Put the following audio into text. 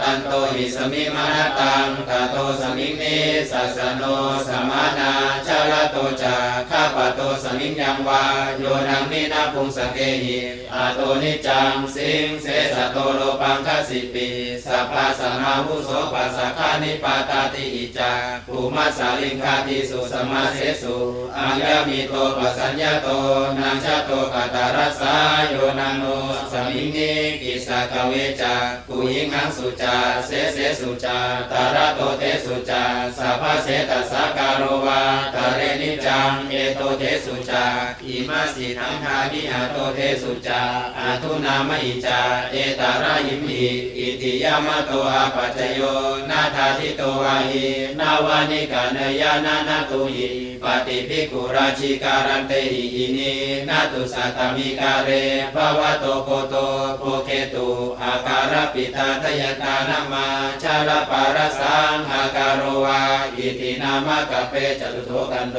ตันโตหิสมิมานตังตาโตสมิเนสัสโนสมานาชา ตจาข้าปะโตสมิงยังวาโยนังนินาพุงสเกหิอาโตนิจังสิงเสสะโตโลปังคสิปีสัพพะสัมมาหุโสปัสสะคานิปาตาติอิจาภูมัสสาลิงคาติสุสมาเสสุอังยามิโตปัสสัญญาโตนังชาโตกตารัสสาโยนังโนสมิงนิกิสะกเวจากุยิงหังสุจาเสเสสุจาตาระโตเตสุจาสัพพะเสตัสสะการโรวา นิจังเอโตเทสุจาอิมาสิทังคานิอาโตเทสุจาอาทุนามหิจาเอตาราหิมิอิติยามะโตอาปัจจโยนาทาทิโตวาหินาวานิกาเนยานานาตุหิปฏิภิกขุราชิการันเตหิอินีนาตุสัตตมิกาเรภาวะโตโคโตโพเคตุอาการปิตาทยตานามาชาลปารสังอาการ อิตินามะกะเปจตุโทกันโด